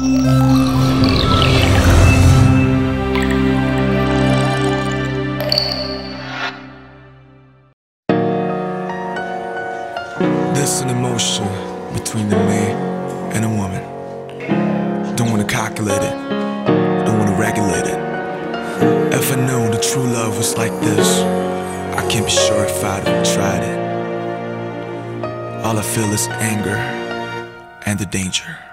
There's an emotion between the man and a woman. Don't wanna calculate it, don't wanna regulate it. If I knew the true love was like this, I can't be sure if I'd have tried it. All I feel is anger and the danger.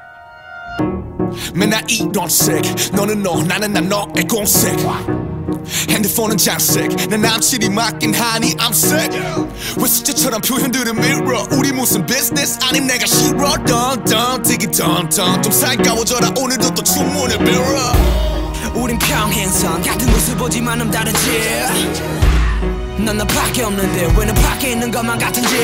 맨날 이런 색 너는 너 나는 나 너의 공색 핸드폰은 장색 내 남친이 맞긴 하니 I'm sick. 왜 숙제처럼 표현들은 mirror. 우리 무슨 business? 아님 내가 싫어. 던던 되게 던던 좀 살가워져라. 오늘도 또 주문을 빌어. 우린 평행선. 같은 곳을 보지만 좀 다르지 넌 나밖에 없는데 왜 너 밖에 있는 것만 같은지?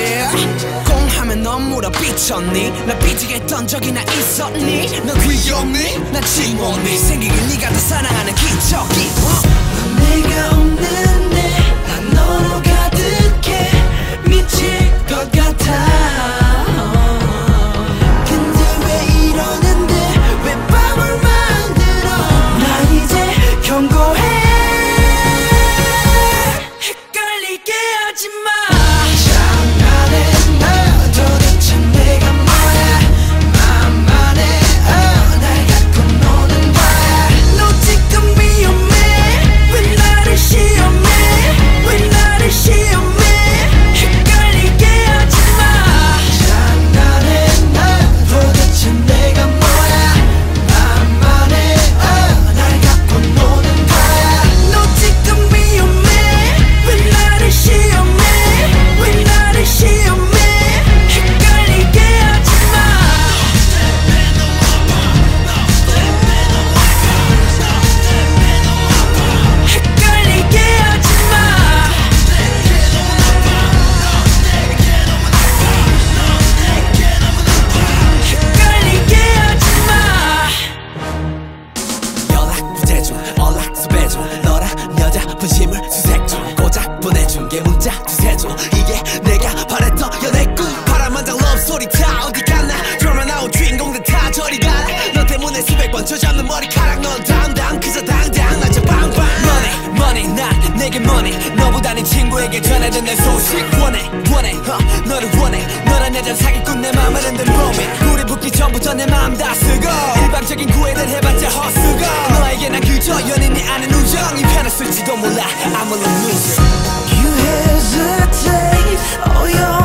공하면 넌 물어 삐쳤니? 나 삐지겠던 적이나 있었니? 너 귀엽니? 난 지웠니? 생기긴 네가 더 사랑하는 기적이 멈춰 잡는 머리카락 넌 당당 그저 당당. 낮저 빵빵. Money money 난 내게 money. 너보다는 친구에게 전해준 내 소식. 원해 원해 huh, 너를 원해. 너란 여자 사기꾼 내 맘을 흔든 로맨 우리 붙기 전부터 내 마음 다 쓰고. 일방적인 구애를 해봤자 헛수고. 너에게 난 그저 연인이 아는 우정이 편했을지도 몰라. I'm a loser. You hesitate. Oh you're